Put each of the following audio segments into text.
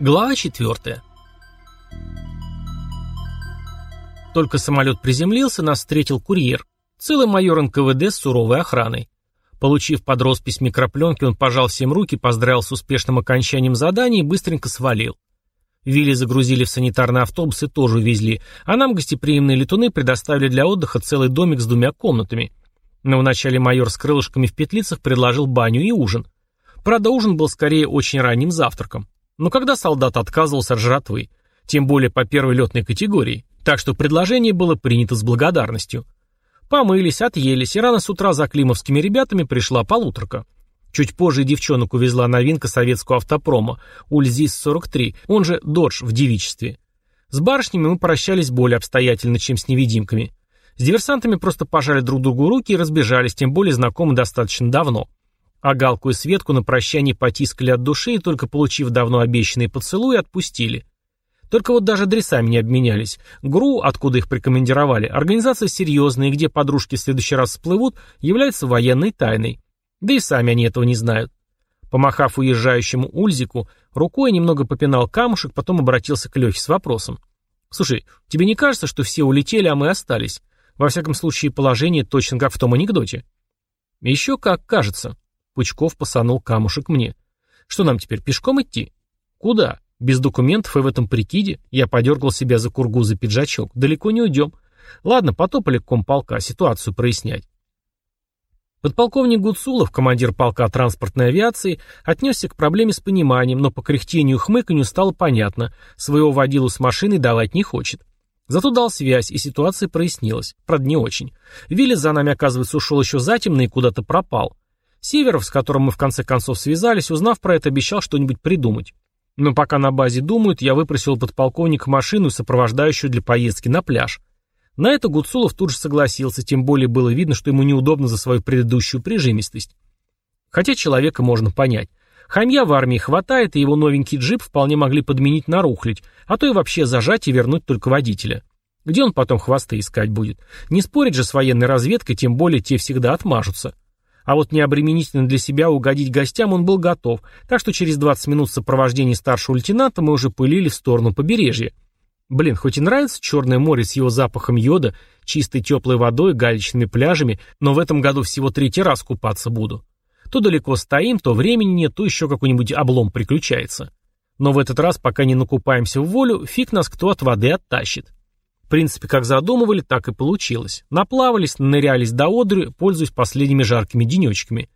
Глава 4. Только самолет приземлился, нас встретил курьер. Целый майор НКВД с суровой охраной. Получив под роспись микропленки, он пожал всем руки, поздравил с успешным окончанием задания и быстренько свалил. Вилли загрузили в санитарный автобус и тоже увезли, а нам гостеприимные летуны предоставили для отдыха целый домик с двумя комнатами. Но вначале майор с крылышками в петлицах предложил баню и ужин. Правда, ужин был скорее очень ранним завтраком. Но когда солдат отказывался от жратвы, тем более по первой летной категории, так что предложение было принято с благодарностью. Помылись, отъелись, и рано с утра за климовскими ребятами пришла полуторка. Чуть позже девчонок увезла новинка советского автопрома, Ульзис-43, он же Додж в девичестве. С барышнями мы прощались более обстоятельно, чем с невидимками. С диверсантами просто пожали друг другу руки и разбежались, тем более знакомы достаточно давно. А Галку и Светку на прощание потискали от души и, только получив давно обещанные поцелуи, отпустили. Только вот даже адресами не обменялись. ГРУ, откуда их прикомандировали, организация серьезная, где подружки в следующий раз всплывут, является военной тайной. Да и сами они этого не знают. Помахав уезжающему Ульзику, рукой немного попинал камушек, потом обратился к Лехе с вопросом. «Слушай, тебе не кажется, что все улетели, а мы остались? Во всяком случае, положение точно как в том анекдоте». «Еще как кажется», Пучков посанул камушек мне. Что нам теперь, пешком идти? Куда? Без документов и в этом прикиде? Я подергал себя за кургу за пиджачок. Далеко не уйдем. Ладно, потопали к комполка, ситуацию прояснять. Подполковник Гуцулов, командир полка транспортной авиации, отнесся к проблеме с пониманием, но по кряхтению и хмыканью стало понятно, своего водилу с машиной давать не хочет. Зато дал связь, и ситуация прояснилась. Правда, не очень. Вилли за нами, оказывается, ушел еще затемно и куда-то пропал. Северов, с которым мы в конце концов связались, узнав про это, обещал что-нибудь придумать. Но пока на базе думают, я выпросил подполковника машину, сопровождающую для поездки на пляж. На это Гуцулов тут же согласился, тем более было видно, что ему неудобно за свою предыдущую прижимистость. Хотя человека можно понять. Хамья в армии хватает, и его новенький джип вполне могли подменить на рухлядь, а то и вообще зажать и вернуть только водителя. Где он потом хвосты искать будет? Не спорить же с военной разведкой, тем более те всегда отмажутся. А вот необременительно для себя угодить гостям он был готов, так что через 20 минут сопровождения старшего лейтенанта мы уже пылили в сторону побережья. Блин, хоть и нравится Черное море с его запахом йода, чистой теплой водой, галечными пляжами, но в этом году всего третий раз купаться буду. То далеко стоим, то времени нет, то еще какой-нибудь облом приключается. Но в этот раз, пока не накупаемся в волю, фиг нас кто от воды оттащит. Принципе, как задумывали, так и получилось. Наплавались, нырялись до одры, пользуясь последними жаркими денечками.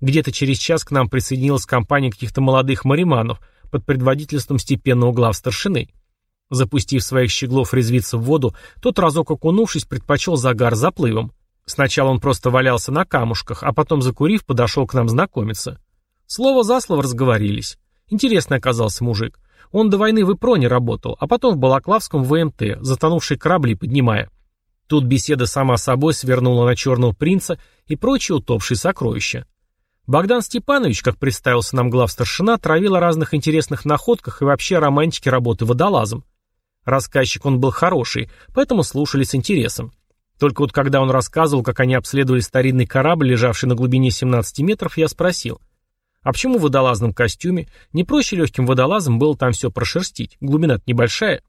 Где-то через час к нам присоединилась компания каких-то молодых мариманов под предводительством степенного главстаршины. Запустив своих щеглов резвиться в воду, тот разок окунувшись, предпочел загар заплывом. Сначала он просто валялся на камушках, а потом, закурив, подошел к нам знакомиться. Слово за слово разговорились. Интересный оказался мужик. Он до войны в Ипроне работал, а потом в Балаклавском ВМТ, затонувшие корабли поднимая. Тут беседа сама собой свернула на Черного принца и прочие утопшие сокровища. Богдан Степанович, как представился нам главстаршина, травил о разных интересных находках и вообще романтике работы водолазом. Рассказчик он был хороший, поэтому слушали с интересом. Только вот когда он рассказывал, как они обследовали старинный корабль, лежавший на глубине 17 метров, я спросил – а почему в водолазном костюме? Не проще легким водолазом было там все прошерстить. Глубина небольшая.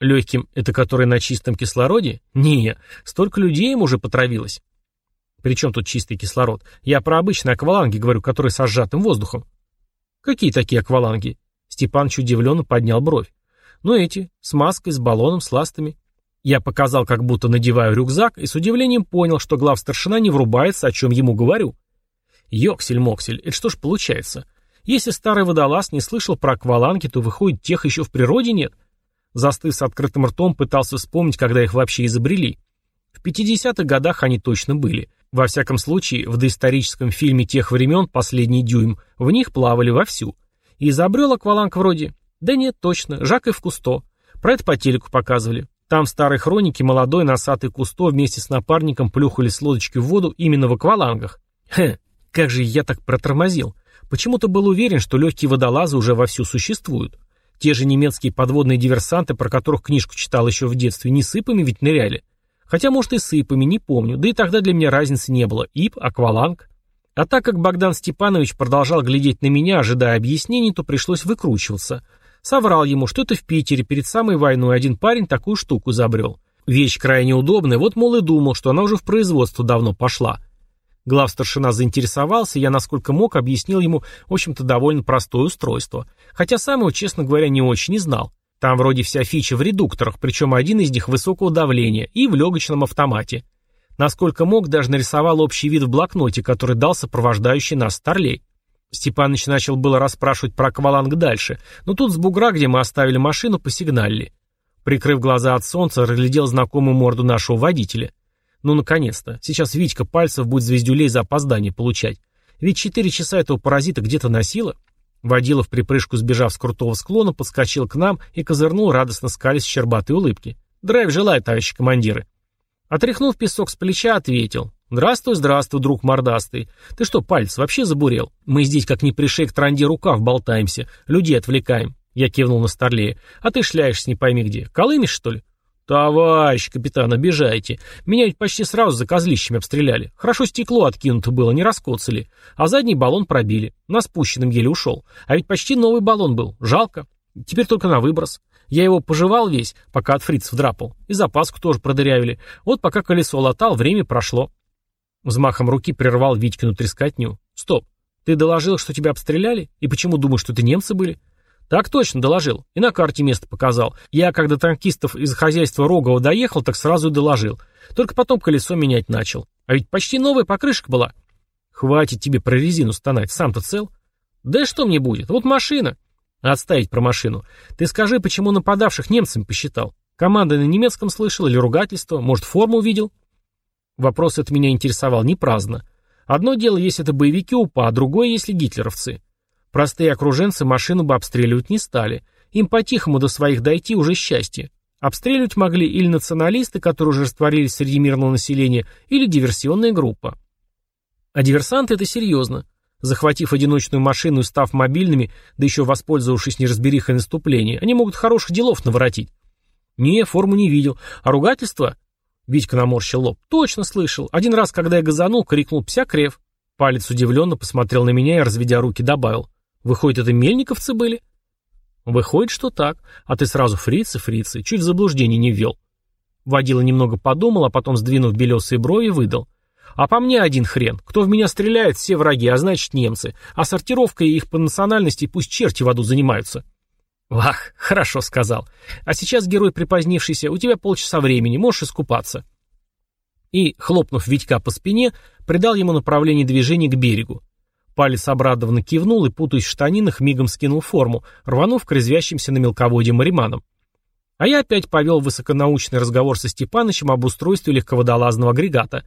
Легким — это который на чистом кислороде? Не, столько людей им уже потравилось. Причем тут чистый кислород? Я про обычные акваланги говорю, которые со сжатым воздухом. Какие такие акваланги? Степаныч удивленно поднял бровь. Ну эти, с маской, с баллоном, с ластами. Я показал, как будто надеваю рюкзак, и с удивлением понял, что глав старшина не врубается, о чем ему говорю. Йоксель-моксель, это что ж получается? Если старый водолаз не слышал про акваланги, то выходит, тех еще в природе нет. Застыв с открытым ртом, пытался вспомнить, когда их вообще изобрели. В 50-х годах они точно были. Во всяком случае, в доисторическом фильме тех времен «Последний дюйм» в них плавали вовсю. И изобрел акваланг вроде... Да нет, точно, Жак и в Кусто. Про это по телеку показывали. Там в старой хронике молодой носатый Кусто вместе с напарником плюхали с лодочки в воду именно в аквалангах. Хе, как же я так протормозил? Почему-то был уверен, что легкие водолазы уже вовсю существуют. Те же немецкие подводные диверсанты, про которых книжку читал еще в детстве, не сыпами ведь ныряли. Хотя, может, и сыпами, не помню. Да и тогда для меня разницы не было. Ип, акваланг. А так как Богдан Степанович продолжал глядеть на меня, ожидая объяснений, то пришлось выкручиваться. Соврал ему, что это в Питере перед самой войной один парень такую штуку изобрел. Вещь крайне удобная, вот, мол, и думал, что она уже в производство давно пошла. Главстаршина заинтересовался, я, насколько мог, объяснил ему, в общем-то, довольно простое устройство. Хотя сам его, честно говоря, не очень и знал. Там вроде вся фича в редукторах, причем один из них высокого давления и в легочном автомате. Насколько мог, даже нарисовал общий вид в блокноте, который дал сопровождающий нас Старлей. Степаныч начал было расспрашивать про акваланг дальше, но тут с бугра, где мы оставили машину, посигналили. Прикрыв глаза от солнца, разглядел знакомую морду нашего водителя. Ну, наконец-то. Сейчас Витька пальцев будет звездюлей за опоздание получать. Ведь четыре часа этого паразита где-то носило. Водила в припрыжку, сбежав с крутого склона, подскочил к нам и козырнул, радостно скались щербатой улыбки. «Драйв желаю, товарищи командиры!» Отряхнув песок с плеча, ответил. «Здравствуй, здравствуй, друг мордастый. Ты что, палец вообще забурел? Мы здесь как не пришей к транде рукав болтаемся, людей отвлекаем. Я кивнул на Старлея. «А ты шляешься не пойми где. Колымешь, что ли?» «Товарищ капитан, обижайте. Меня ведь почти сразу за козлищами обстреляли. Хорошо стекло откинуто было, не раскоцали. А задний баллон пробили. На спущенном еле ушел. А ведь почти новый баллон был. Жалко. Теперь только на выброс. Я его пожевал весь, пока от фрицев драпал. И запаску тоже продырявили. Вот пока колесо латал, время прошло». Взмахом руки прервал Витькину трескотню. «Стоп. Ты доложил, что тебя обстреляли? И почему думаешь, что это немцы были?» «Так точно, доложил. И на карте место показал. Я, когда танкистов из хозяйства Рогова доехал, так сразу и доложил. Только потом колесо менять начал. А ведь почти новая покрышка была». «Хватит тебе про резину стонать, сам-то цел?» «Да что мне будет? Вот машина». «Отставить про машину. Ты скажи, почему нападавших немцами посчитал? Команда на немецком слышал или ругательство? Может, форму увидел?» Вопрос от меня интересовал не праздно. Одно дело, если это боевики УПА, а другое, если гитлеровцы. Простые окруженцы машину бы обстреливать не стали. Им по-тихому до своих дойти уже счастье. Обстреливать могли или националисты, которые уже растворились среди мирного населения, или диверсионная группа. А диверсанты это серьезно. Захватив одиночную машину и став мобильными, да еще воспользовавшись неразберихой наступления, они могут хороших делов наворотить. Не, форму не видел. А ругательство? Витька наморщил лоб. Точно слышал. Один раз, когда я газанул, крикнул «Псякрев». Палец удивленно посмотрел на меня и, разведя руки, добавил. Выходит, это мельниковцы были? Выходит, что так. А ты сразу фрицы, фрицы. Чуть в заблуждение не ввел. Водила немного подумал, а потом, сдвинув белесые брови, выдал. А по мне один хрен. Кто в меня стреляет, все враги, а значит немцы. А сортировкой их по национальности пусть черти в аду занимаются. Вах, хорошо сказал. А сейчас, герой припозднившийся, у тебя полчаса времени, можешь искупаться. И, хлопнув Витька по спине, придал ему направление движения к берегу. Палец обрадованно кивнул и, путаясь в штанинах, мигом скинул форму, рванув к резвящимся на мелководье мариманам. А я опять повел высоконаучный разговор со Степанычем об устройстве легководолазного агрегата.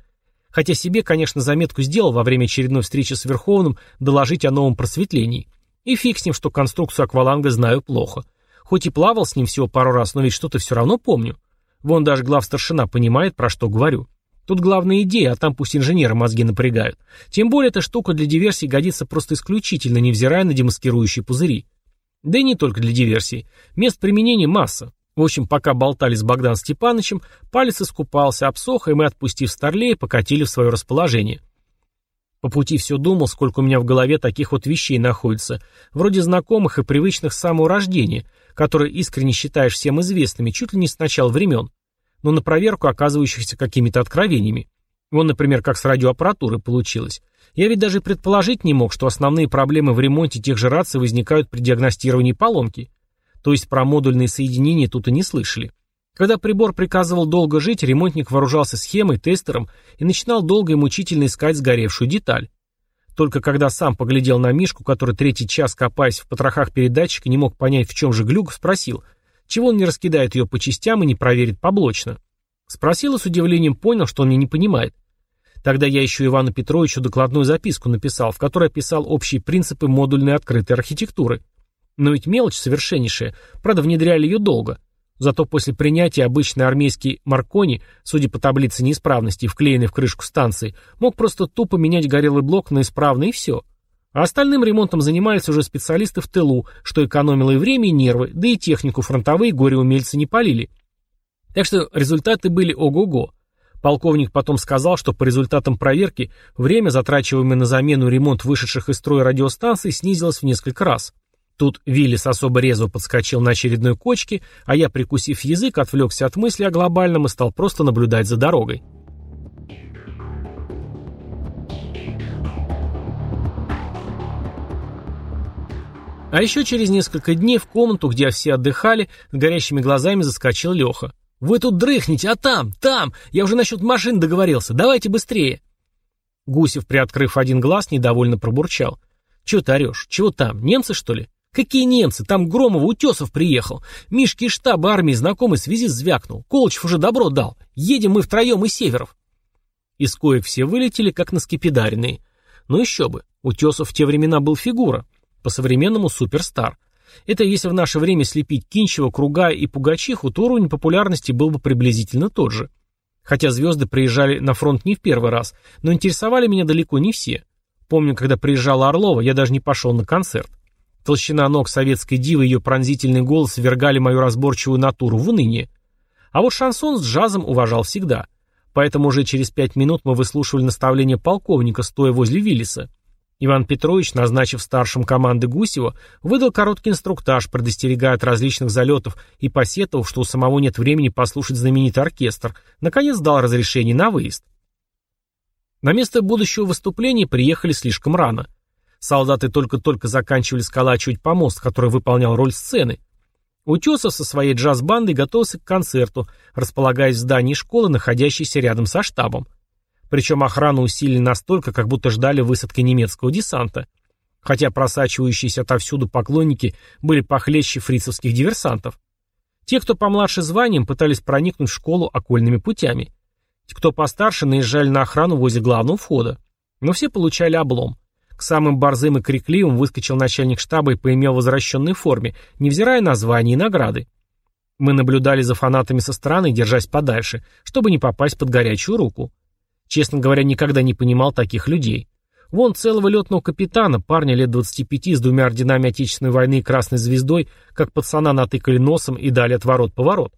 Хотя себе, конечно, заметку сделал во время очередной встречи с Верховным доложить о новом просветлении. И фиг с ним, что конструкцию акваланга знаю плохо. Хоть и плавал с ним всего пару раз, но ведь что-то все равно помню. Вон даже главстаршина понимает, про что говорю. Тут главная идея, а там пусть инженеры мозги напрягают. Тем более эта штука для диверсии годится просто исключительно, невзирая на демаскирующие пузыри. Да и не только для диверсии. Мест применения масса. В общем, пока болтали с Богданом Степановичем, палец искупался, обсох, и мы, отпустив Старлея, покатили в свое расположение. По пути все думал, сколько у меня в голове таких вот вещей находится, вроде знакомых и привычных с самого рождения, которые искренне считаешь всем известными, чуть ли не с начала времен но на проверку оказывающихся какими-то откровениями. Вон, например, как с радиоаппаратурой получилось. Я ведь даже предположить не мог, что основные проблемы в ремонте тех же раций возникают при диагностировании поломки. То есть про модульные соединения тут и не слышали. Когда прибор приказывал долго жить, ремонтник вооружался схемой, тестером и начинал долго и мучительно искать сгоревшую деталь. Только когда сам поглядел на Мишку, который третий час, копаясь в потрохах передатчика, не мог понять, в чем же глюк, спросил, чего он не раскидает ее по частям и не проверит поблочно? Спросил и с удивлением понял, что он меня не понимает. Тогда я еще Ивану Петровичу докладную записку написал, в которой описал общие принципы модульной открытой архитектуры. Но ведь мелочь совершеннейшая, правда, внедряли ее долго. Зато после принятия обычный армейский Маркони, судя по таблице неисправностей, вклеенной в крышку станции, мог просто тупо менять горелый блок на исправный и все. А остальным ремонтом занимались уже специалисты в тылу, что экономило и время, и нервы, да и технику фронтовые горе-умельцы не полили. Так что результаты были ого-го. Полковник потом сказал, что по результатам проверки время, затрачиваемое на замену ремонт вышедших из строя радиостанций, снизилось в несколько раз. Тут Виллис особо резво подскочил на очередной кочке, а я, прикусив язык, отвлекся от мысли о глобальном и стал просто наблюдать за дорогой. А еще через несколько дней в комнату, где все отдыхали, с горящими глазами заскочил Леха. «Вы тут дрыхнете, а там, там! Я уже насчет машин договорился, давайте быстрее!» Гусев, приоткрыв один глаз, недовольно пробурчал. «Чего ты орешь? Чего там? Немцы, что ли?» «Какие немцы? Там Громов Утесов приехал. Мишки штаб армии знакомый связи звякнул. Колычев уже добро дал. Едем мы втроем из Северов». Из коек все вылетели, как на скипидаренные. Ну еще бы. Утесов в те времена был фигура. По-современному суперстар. Это если в наше время слепить Кинчева, Круга и Пугачиху, то уровень популярности был бы приблизительно тот же. Хотя звезды приезжали на фронт не в первый раз, но интересовали меня далеко не все. Помню, когда приезжала Орлова, я даже не пошел на концерт. Толщина ног советской дивы и ее пронзительный голос ввергали мою разборчивую натуру в уныние. А вот шансон с джазом уважал всегда. Поэтому уже через пять минут мы выслушивали наставление полковника, стоя возле Виллиса. Иван Петрович, назначив старшим команды Гусева, выдал короткий инструктаж, предостерегая от различных залетов и посетовав, что у самого нет времени послушать знаменитый оркестр, наконец дал разрешение на выезд. На место будущего выступления приехали слишком рано. Солдаты только-только заканчивали сколачивать помост, который выполнял роль сцены. Утесов со своей джаз-бандой готовился к концерту, располагаясь в здании школы, находящейся рядом со штабом. Причем охрану усилили настолько, как будто ждали высадки немецкого десанта. Хотя просачивающиеся отовсюду поклонники были похлеще фрицевских диверсантов. Те, кто помладше званием, пытались проникнуть в школу окольными путями. Те, кто постарше, наезжали на охрану возле главного входа. Но все получали облом. К самым борзым и крикливым выскочил начальник штаба и поимел возвращенной форме, невзирая на звания и награды. Мы наблюдали за фанатами со стороны, держась подальше, чтобы не попасть под горячую руку. Честно говоря, никогда не понимал таких людей. Вон целого летного капитана, парня лет 25 с двумя орденами Отечественной войны и Красной Звездой, как пацана натыкали носом и дали отворот-поворот.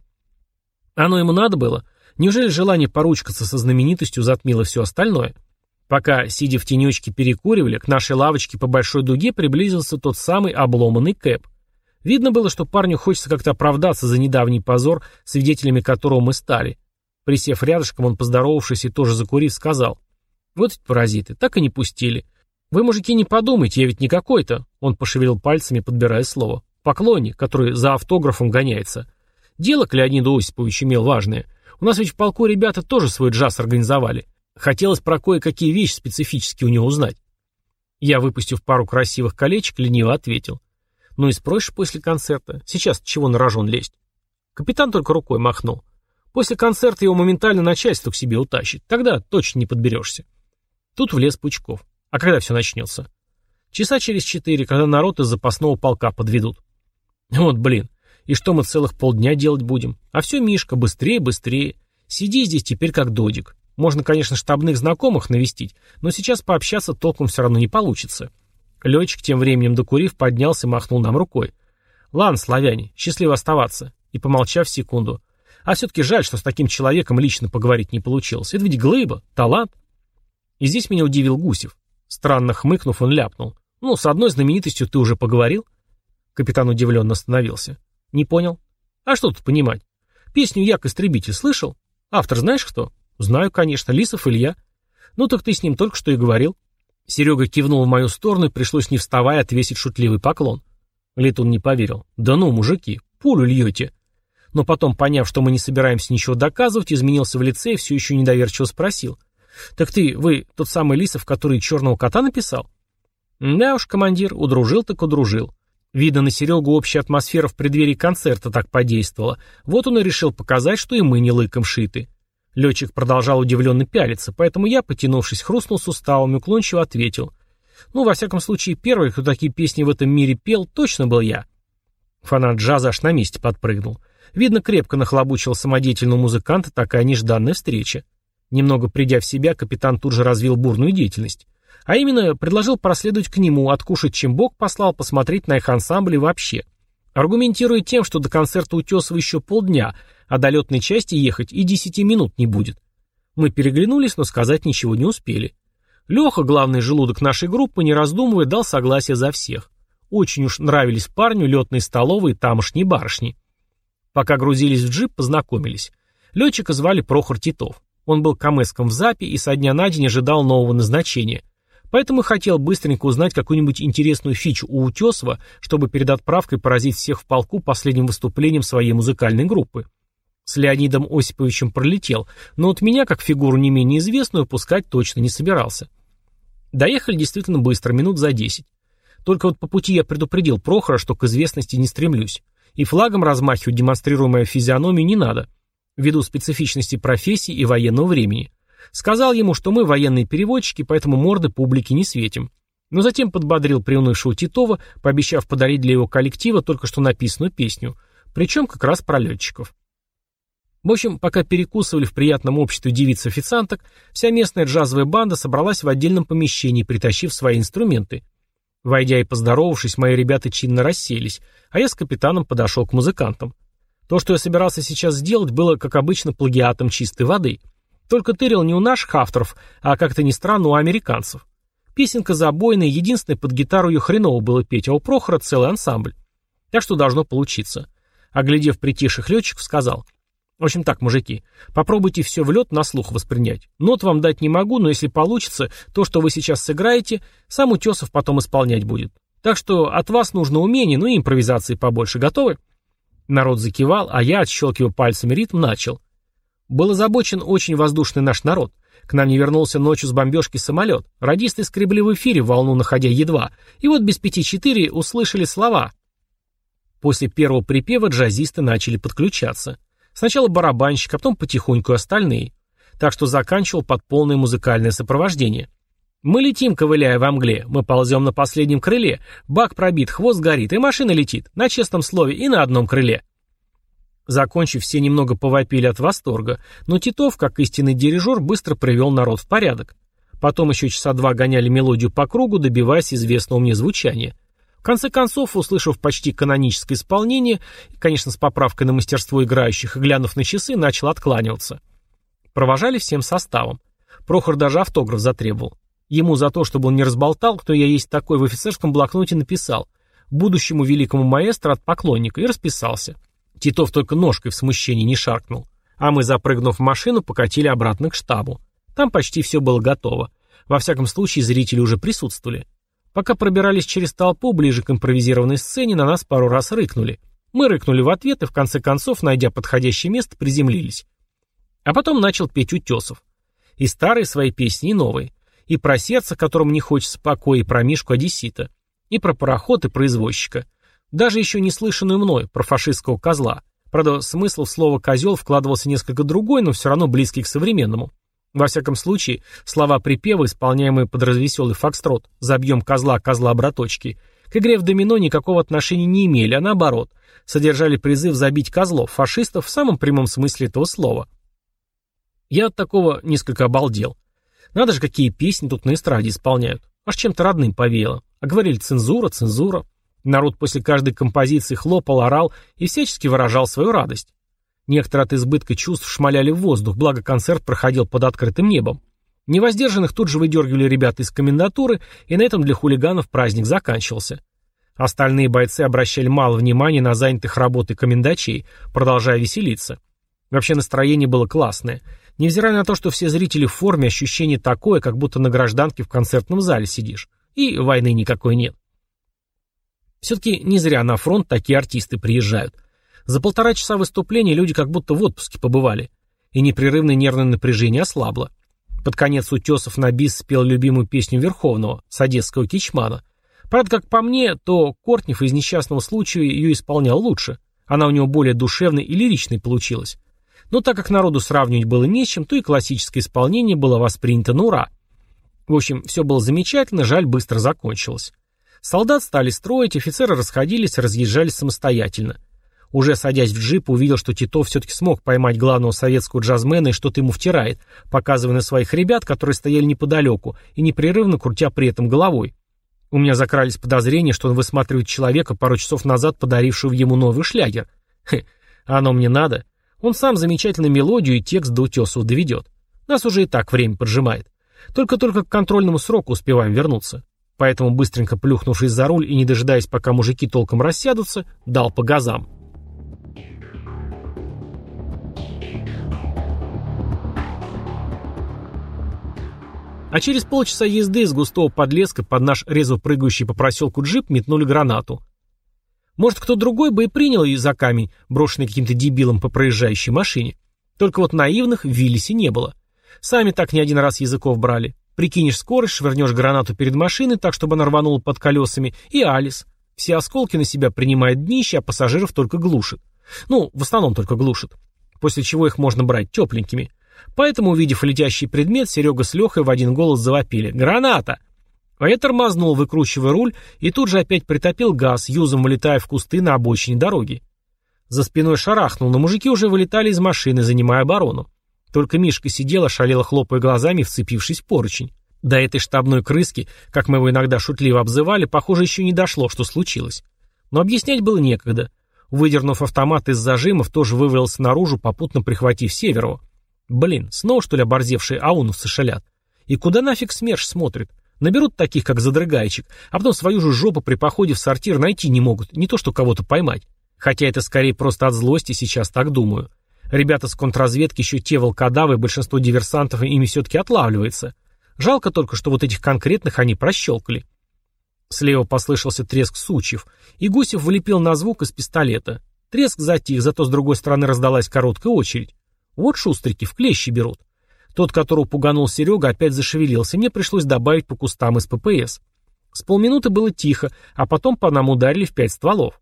Оно ему надо было? Неужели желание поручкаться со знаменитостью затмило все остальное? Пока, сидя в тенечке, перекуривали, к нашей лавочке по большой дуге приблизился тот самый обломанный Кэп. Видно было, что парню хочется как-то оправдаться за недавний позор, свидетелями которого мы стали. Присев рядышком, он, поздоровавшись и тоже закурив, сказал. «Вот эти паразиты, так и не пустили. Вы, мужики, не подумайте, я ведь не какой-то». Он пошевелил пальцами, подбирая слово. «Поклонник, который за автографом гоняется. Дело к Леониду Осиповичу имел важное. У нас ведь в полку ребята тоже свой джаз организовали. Хотелось про кое-какие вещи специфически у него узнать». Я, выпустив пару красивых колечек, лениво ответил. «Ну и спросишь после концерта. Сейчас чего на рожон лезть?» Капитан только рукой махнул. После концерта его моментально начальство к себе утащит. Тогда точно не подберешься. Тут влез Пучков. А когда все начнется? Часа через четыре, когда народ из запасного полка подведут. Вот блин. И что мы целых полдня делать будем? А все, Мишка, быстрее, быстрее. Сиди здесь теперь как додик. Можно, конечно, штабных знакомых навестить, но сейчас пообщаться толком все равно не получится. Летчик, тем временем докурив, поднялся и махнул нам рукой. Ладно, славяне, счастливо оставаться. И, помолчав секунду, а все-таки жаль, что с таким человеком лично поговорить не получилось. Это ведь глыба, талант. И здесь меня удивил Гусев. Странно хмыкнув, он ляпнул. «Ну, с одной знаменитостью ты уже поговорил?» Капитан удивленно остановился. «Не понял. А что тут понимать? Песню «Як-истребитель» слышал? Автор знаешь кто?» «Знаю, конечно. Лисов Илья». «Ну так ты с ним только что и говорил». Серега кивнул в мою сторону и пришлось не вставая отвесить шутливый поклон. Летун не поверил. «Да ну, мужики, пулю льете» но потом, поняв, что мы не собираемся ничего доказывать, изменился в лице и все еще недоверчиво спросил. «Так ты, вы, тот самый Лисов, который «Черного кота» написал?» «Да уж, командир, удружил так удружил. Видно, на Серегу общая атмосфера в преддверии концерта так подействовала. Вот он и решил показать, что и мы не лыком шиты». Летчик продолжал удивленно пялиться, поэтому я, потянувшись, хрустнул суставами, уклончиво ответил. «Ну, во всяком случае, первый, кто такие песни в этом мире пел, точно был я». Фанат джаза аж на месте подпрыгнул. Видно, крепко нахлобучил самодеятельного музыканта такая нежданная встреча. Немного придя в себя, капитан тут же развил бурную деятельность. А именно, предложил проследовать к нему, откушать, чем Бог послал, посмотреть на их ансамбли вообще. Аргументируя тем, что до концерта Утесова еще полдня, а до летной части ехать и десяти минут не будет. Мы переглянулись, но сказать ничего не успели. Леха, главный желудок нашей группы, не раздумывая, дал согласие за всех. Очень уж нравились парню летные столовые тамошние барышни. Пока грузились в джип, познакомились. Летчика звали Прохор Титов. Он был камэском в ЗАПе и со дня на день ожидал нового назначения. Поэтому хотел быстренько узнать какую-нибудь интересную фичу у Утесова, чтобы перед отправкой поразить всех в полку последним выступлением своей музыкальной группы. С Леонидом Осиповичем пролетел, но от меня, как фигуру не менее известную, пускать точно не собирался. Доехали действительно быстро, минут за десять. Только вот по пути я предупредил Прохора, что к известности не стремлюсь. И флагом размахивать, демонстрируя мою физиономию, не надо ввиду специфичности профессии и военного времени. Сказал ему, что мы военные переводчики, поэтому морды публики не светим. Но затем подбодрил приунывшего Титова, пообещав подарить для его коллектива только что написанную песню, причем как раз про летчиков. В общем, пока перекусывали в приятном обществе девиц-официанток, вся местная джазовая банда собралась в отдельном помещении, притащив свои инструменты. Войдя и поздоровавшись, мои ребята чинно расселись, а я с капитаном подошел к музыкантам. То, что я собирался сейчас сделать, было, как обычно, плагиатом чистой воды. Только тырил не у наших авторов, а, как-то ни странно, у американцев. Песенка забойная, единственное, под гитару ее хреново было петь, а у Прохора целый ансамбль. Так что должно получиться. Оглядев притихших летчиков, сказал. В общем так, мужики, попробуйте все в лед на слух воспринять. Нот вам дать не могу, но если получится, то, что вы сейчас сыграете, сам Утесов потом исполнять будет. Так что от вас нужно умение, ну и импровизации побольше. Готовы? Народ закивал, а я, отщелкивая пальцами ритм, начал. Был озабочен очень воздушный наш народ. К нам не вернулся ночью с бомбежки самолет. Радисты скребли в эфире, волну находя едва. И вот без пяти четыре услышали слова. После первого припева джазисты начали подключаться. Сначала барабанщик, а потом потихоньку остальные. Так что заканчивал под полное музыкальное сопровождение. Мы летим, ковыляя во мгле. Мы ползем на последнем крыле. Бак пробит, хвост горит, и машина летит. На честном слове и на одном крыле. Закончив, все немного повопили от восторга, но Титов, как истинный дирижер, быстро привел народ в порядок. Потом еще часа два гоняли мелодию по кругу, добиваясь известного мне звучания. В конце концов, услышав почти каноническое исполнение, конечно, с поправкой на мастерство играющих и глянув на часы, начал откланиваться. Провожали всем составом. Прохор даже автограф затребовал. Ему за то, чтобы он не разболтал, кто я есть такой, в офицерском блокноте написал «Будущему великому маэстро от поклонника» и расписался. Титов только ножкой в смущении не шаркнул. А мы, запрыгнув в машину, покатили обратно к штабу. Там почти все было готово. Во всяком случае, зрители уже присутствовали. Пока пробирались через толпу, ближе к импровизированной сцене, на нас пару раз рыкнули. Мы рыкнули в ответ и, в конце концов, найдя подходящее место, приземлились. А потом начал петь Утесов. И старые свои песни, и новые и про сердце, которому не хочется покоя, и про Мишку Одессита, и про пароход, и про извозчика. Даже еще не слышанную мной, про фашистского козла. Правда, смысл в слово «козел» вкладывался несколько другой, но все равно близкий к современному. Во всяком случае, слова припева, исполняемые под развеселый фокстрот «Забьем козла, козла, браточки», к игре в домино никакого отношения не имели, а наоборот, содержали призыв забить козлов, фашистов в самом прямом смысле этого слова. Я от такого несколько обалдел. Надо же, какие песни тут на эстраде исполняют. Аж чем-то родным повеяло. А говорили цензура, цензура. Народ после каждой композиции хлопал, орал и всячески выражал свою радость. Некоторые от избытка чувств шмаляли в воздух, благо концерт проходил под открытым небом. Невоздержанных тут же выдергивали ребята из комендатуры, и на этом для хулиганов праздник заканчивался. Остальные бойцы обращали мало внимания на занятых работой комендачей, продолжая веселиться. Вообще настроение было классное. Невзирая на то, что все зрители в форме, ощущение такое, как будто на гражданке в концертном зале сидишь. И войны никакой нет. Все-таки не зря на фронт такие артисты приезжают. За полтора часа выступления люди как будто в отпуске побывали. И непрерывное нервное напряжение ослабло. Под конец Утесов на бис спел любимую песню Верховного, с одесского кичмана. Правда, как по мне, то Кортнев из несчастного случая ее исполнял лучше. Она у него более душевной и лиричной получилась. Но так как народу сравнивать было не с чем, то и классическое исполнение было воспринято на ура. В общем, все было замечательно, жаль, быстро закончилось. Солдат стали строить, офицеры расходились, разъезжались самостоятельно. Уже садясь в джип, увидел, что Титов все-таки смог поймать главного советского джазмена и что-то ему втирает, показывая на своих ребят, которые стояли неподалеку, и непрерывно крутя при этом головой. У меня закрались подозрения, что он высматривает человека, пару часов назад подарившего ему новый шлягер. Хе, оно мне надо. Он сам замечательно мелодию и текст до утесов доведет. Нас уже и так время поджимает. Только-только к контрольному сроку успеваем вернуться. Поэтому, быстренько плюхнувшись за руль и не дожидаясь, пока мужики толком рассядутся, дал по газам. А через полчаса езды из густого подлеска под наш резво прыгающий по проселку джип метнули гранату. Может, кто другой бы и принял ее за камень, брошенный каким-то дебилом по проезжающей машине. Только вот наивных в Виллисе не было. Сами так не один раз языков брали. Прикинешь скорость, швырнешь гранату перед машиной так, чтобы она рванула под колесами, и Алис. Все осколки на себя принимает днище, а пассажиров только глушит. Ну, в основном только глушит. После чего их можно брать тепленькими. Поэтому, увидев летящий предмет, Серега с Лехой в один голос завопили «Граната!». А я тормознул, выкручивая руль, и тут же опять притопил газ, юзом вылетая в кусты на обочине дороги. За спиной шарахнул, но мужики уже вылетали из машины, занимая оборону. Только Мишка сидела, шалела, хлопая глазами, вцепившись в поручень. До этой штабной крыски, как мы его иногда шутливо обзывали, похоже, еще не дошло, что случилось. Но объяснять было некогда. Выдернув автомат из зажимов, тоже вывалился наружу, попутно прихватив Северова. Блин, снова что ли оборзевшие ауновцы шалят? И куда нафиг СМЕРШ смотрит? Наберут таких, как задрыгайчик, а потом свою же жопу при походе в сортир найти не могут, не то что кого-то поймать. Хотя это скорее просто от злости, сейчас так думаю. Ребята с контрразведки еще те волкодавы, большинство диверсантов ими все-таки отлавливается. Жалко только, что вот этих конкретных они прощелкали. Слева послышался треск сучьев, и Гусев вылепил на звук из пистолета. Треск затих, зато с другой стороны раздалась короткая очередь. Вот шустрики, в клещи берут. Тот, которого пуганул Серега, опять зашевелился, мне пришлось добавить по кустам из ППС. С полминуты было тихо, а потом по нам ударили в пять стволов.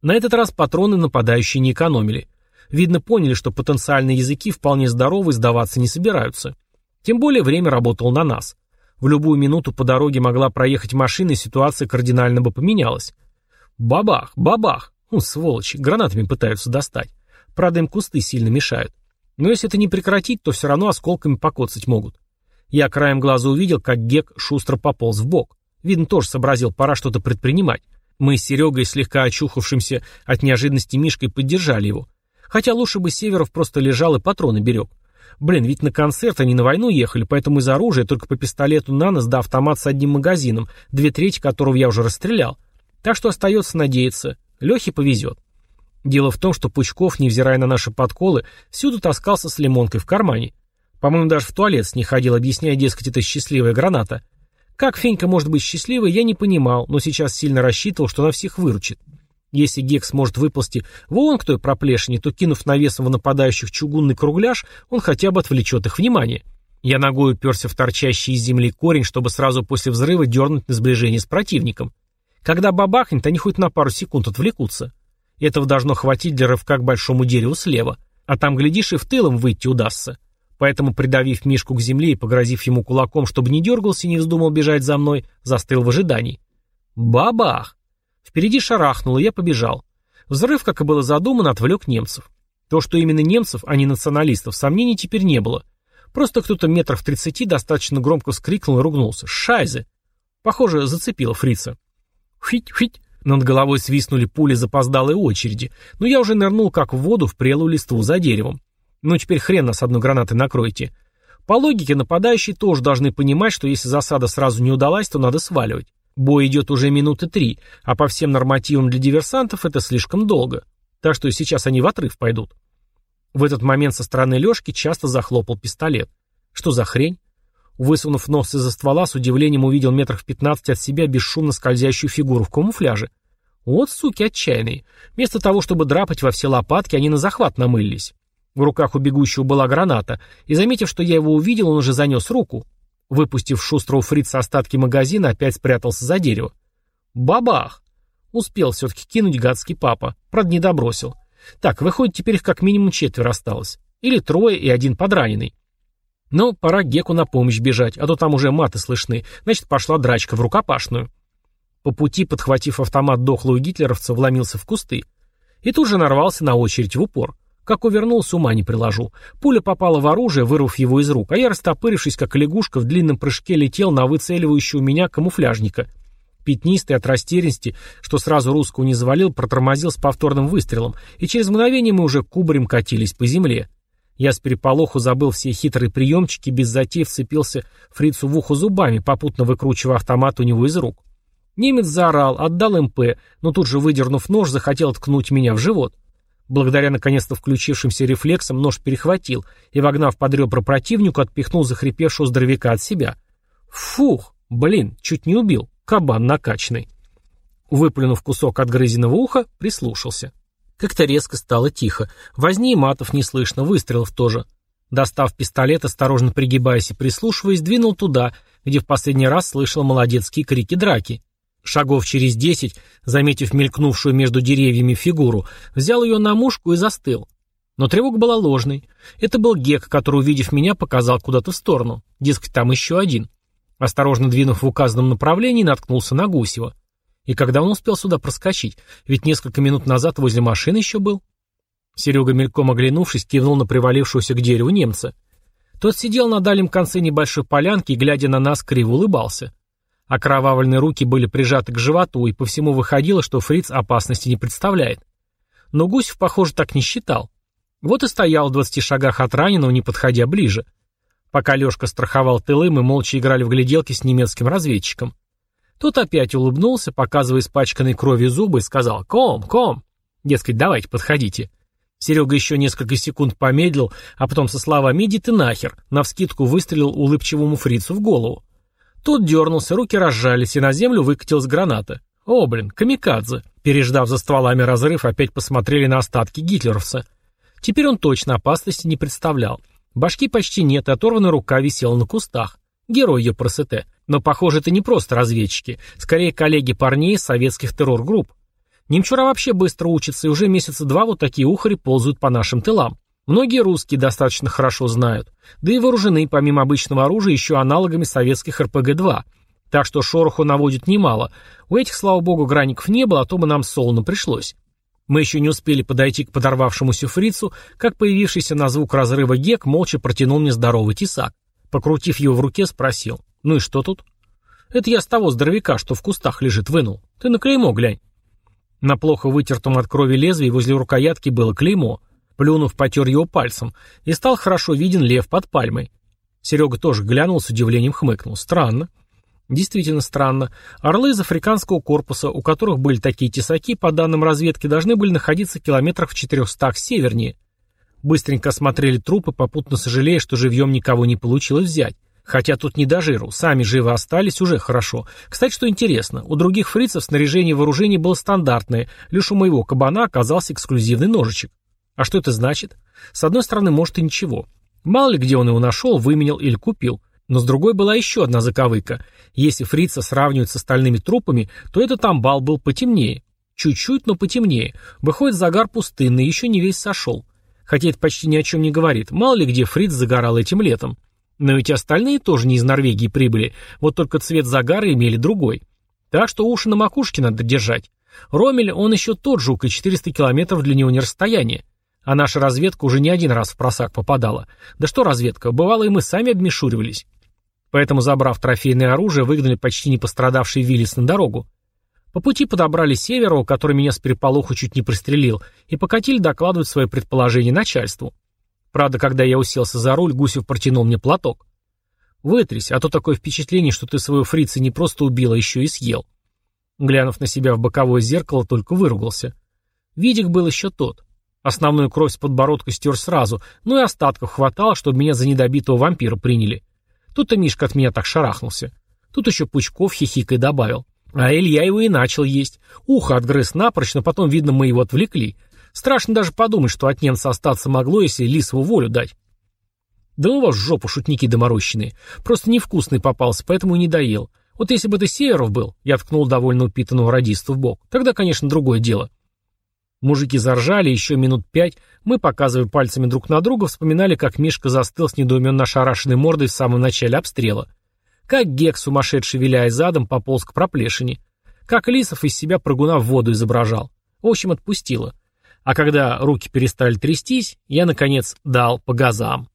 На этот раз патроны нападающие не экономили. Видно, поняли, что потенциальные языки вполне здоровы и сдаваться не собираются. Тем более время работало на нас. В любую минуту по дороге могла проехать машина, и ситуация кардинально бы поменялась. Бабах, бабах. Ну, сволочи, гранатами пытаются достать. Правда, им кусты сильно мешают. Но если это не прекратить, то все равно осколками покоцать могут. Я краем глаза увидел, как Гек шустро пополз в бок. Видно, тоже сообразил, пора что-то предпринимать. Мы с Серегой, слегка очухавшимся от неожиданности Мишкой, поддержали его. Хотя лучше бы Северов просто лежал и патроны берег. Блин, ведь на концерт они на войну ехали, поэтому из оружия только по пистолету на нос да автомат с одним магазином, две трети которого я уже расстрелял. Так что остается надеяться, Лехе повезет. Дело в том, что Пучков, невзирая на наши подколы, всюду таскался с лимонкой в кармане. По-моему, даже в туалет с ней ходил, объясняя, дескать, это счастливая граната. Как Фенька может быть счастливой, я не понимал, но сейчас сильно рассчитывал, что она всех выручит. Если Гекс может выползти вон к той проплешине, то, кинув навесом в нападающих чугунный кругляш, он хотя бы отвлечет их внимание. Я ногой уперся в торчащий из земли корень, чтобы сразу после взрыва дернуть на сближение с противником. Когда бабахнет, они хоть на пару секунд отвлекутся. Этого должно хватить для рывка к большому дереву слева. А там, глядишь, и в тылом выйти удастся. Поэтому, придавив Мишку к земле и погрозив ему кулаком, чтобы не дергался и не вздумал бежать за мной, застыл в ожидании. Бабах! Впереди шарахнуло, я побежал. Взрыв, как и было задумано, отвлек немцев. То, что именно немцев, а не националистов, сомнений теперь не было. Просто кто-то метров тридцати достаточно громко вскрикнул и ругнулся. «Шайзе!» Похоже, зацепило фрица. «Хить-хить!» Над головой свистнули пули запоздалой очереди, но я уже нырнул как в воду в прелую листву за деревом. Ну теперь хрен нас одной гранатой накроете. По логике нападающие тоже должны понимать, что если засада сразу не удалась, то надо сваливать. Бой идет уже минуты три, а по всем нормативам для диверсантов это слишком долго. Так что сейчас они в отрыв пойдут. В этот момент со стороны Лешки часто захлопал пистолет. Что за хрень? Высунув нос из-за ствола, с удивлением увидел метрах в пятнадцать от себя бесшумно скользящую фигуру в камуфляже. Вот суки отчаянные. Вместо того, чтобы драпать во все лопатки, они на захват намылились. В руках у бегущего была граната, и, заметив, что я его увидел, он уже занес руку. Выпустив шустрого фрица остатки магазина, опять спрятался за дерево. Бабах! Успел все-таки кинуть гадский папа. Правда, не добросил. Так, выходит, теперь их как минимум четверо осталось. Или трое и один подраненный. Но пора Геку на помощь бежать, а то там уже маты слышны. Значит, пошла драчка в рукопашную. По пути, подхватив автомат дохлого гитлеровца, вломился в кусты. И тут же нарвался на очередь в упор. Как увернулся, ума не приложу. Пуля попала в оружие, вырвав его из рук, а я, растопырившись, как лягушка, в длинном прыжке летел на выцеливающего меня камуфляжника. Пятнистый от растерянности, что сразу русского не завалил, протормозил с повторным выстрелом, и через мгновение мы уже кубарем катились по земле. Я с переполоху забыл все хитрые приемчики, без затей вцепился фрицу в ухо зубами, попутно выкручивая автомат у него из рук. Немец заорал, отдал МП, но тут же, выдернув нож, захотел ткнуть меня в живот. Благодаря наконец-то включившимся рефлексам нож перехватил и, вогнав под ребра противнику, отпихнул захрипевшего здоровяка от себя. Фух, блин, чуть не убил, кабан накачанный. Выплюнув кусок отгрызенного уха, прислушался. Как-то резко стало тихо. Возни и матов не слышно, выстрелов тоже. Достав пистолет, осторожно пригибаясь и прислушиваясь, двинул туда, где в последний раз слышал молодецкие крики драки. Шагов через десять, заметив мелькнувшую между деревьями фигуру, взял ее на мушку и застыл. Но тревога была ложной. Это был Гек, который, увидев меня, показал куда-то в сторону. Дескать, там еще один. Осторожно двинув в указанном направлении, наткнулся на Гусева. И когда он успел сюда проскочить? Ведь несколько минут назад возле машины еще был. Серега, мельком оглянувшись, кивнул на привалившегося к дереву немца. Тот сидел на дальнем конце небольшой полянки и, глядя на нас, криво улыбался. Окровавленные руки были прижаты к животу, и по всему выходило, что фриц опасности не представляет. Но Гусев, похоже, так не считал. Вот и стоял в двадцати шагах от раненого, не подходя ближе. Пока Лешка страховал тылы, мы молча играли в гляделки с немецким разведчиком. Тот опять улыбнулся, показывая испачканной кровью зубы, и сказал «Ком, ком!» Дескать, давайте, подходите. Серега еще несколько секунд помедлил, а потом со словами «иди ты нахер» навскидку выстрелил улыбчивому фрицу в голову. Тот дернулся, руки разжались, и на землю выкатилась граната. О, блин, камикадзе. Переждав за стволами разрыв, опять посмотрели на остатки гитлеровца. Теперь он точно опасности не представлял. Башки почти нет, и оторванная рука висела на кустах. Герой ее просете. Но, похоже, это не просто разведчики. Скорее, коллеги парней советских террор-групп. Немчура вообще быстро учится, и уже месяца два вот такие ухари ползают по нашим тылам. Многие русские достаточно хорошо знают, да и вооружены помимо обычного оружия еще аналогами советских РПГ-2. Так что шороху наводит немало. У этих, слава богу, граников не было, а то бы нам солоно пришлось. Мы еще не успели подойти к подорвавшемуся фрицу, как появившийся на звук разрыва гек молча протянул мне здоровый тесак. Покрутив его в руке, спросил. «Ну и что тут?» «Это я с того здоровяка, что в кустах лежит, вынул. Ты на клеймо глянь». На плохо вытертом от крови лезвии возле рукоятки было клеймо. Плюнув, потер его пальцем, и стал хорошо виден лев под пальмой. Серега тоже глянул, с удивлением хмыкнул. Странно. Действительно странно. Орлы из африканского корпуса, у которых были такие тесаки, по данным разведки, должны были находиться километрах в четырехстах севернее. Быстренько осмотрели трупы, попутно сожалея, что живьем никого не получилось взять. Хотя тут не до жиру, сами живы остались, уже хорошо. Кстати, что интересно, у других фрицев снаряжение и вооружение было стандартное, лишь у моего кабана оказался эксклюзивный ножичек. А что это значит? С одной стороны, может и ничего. Мало ли где он его нашел, выменял или купил. Но с другой была еще одна заковыка. Если фрица сравнивают с остальными трупами, то этот амбал был потемнее. Чуть-чуть, но потемнее. Выходит, загар пустынный, еще не весь сошел. Хотя это почти ни о чем не говорит. Мало ли где фриц загорал этим летом. Но ведь остальные тоже не из Норвегии прибыли, вот только цвет загара имели другой. Так что уши на макушке надо держать. Ромель, он еще тот жук, и 400 километров для него не расстояние. А наша разведка уже не один раз в просак попадала. Да что разведка, бывало и мы сами обмешуривались. Поэтому, забрав трофейное оружие, выгнали почти не пострадавший Виллис на дорогу. По пути подобрали Северова, который меня с переполоху чуть не пристрелил, и покатили докладывать свои предположения начальству. Правда, когда я уселся за руль, Гусев протянул мне платок. «Вытрись, а то такое впечатление, что ты своего фрица не просто убил, а еще и съел». Глянув на себя в боковое зеркало, только выругался. Видик был еще тот. Основную кровь с подбородка стер сразу, но и остатков хватало, чтобы меня за недобитого вампира приняли. Тут-то Мишка от меня так шарахнулся. Тут еще Пучков хихикой добавил. А Илья его и начал есть. Ухо отгрыз напрочь, но потом, видно, мы его отвлекли. Страшно даже подумать, что от немца остаться могло, если лисову волю дать. Да ну вас жопу, шутники доморощенные. Просто невкусный попался, поэтому и не доел. Вот если бы ты Северов был, я ткнул довольно упитанного радиста в бок, тогда, конечно, другое дело. Мужики заржали, еще минут пять мы, показывая пальцами друг на друга, вспоминали, как Мишка застыл с недоуменно ошарашенной мордой в самом начале обстрела. Как Гек, сумасшедший виляя задом, пополз к проплешине. Как Лисов из себя прыгуна в воду изображал. В общем, отпустило. А когда руки перестали трястись, я, наконец, дал по газам.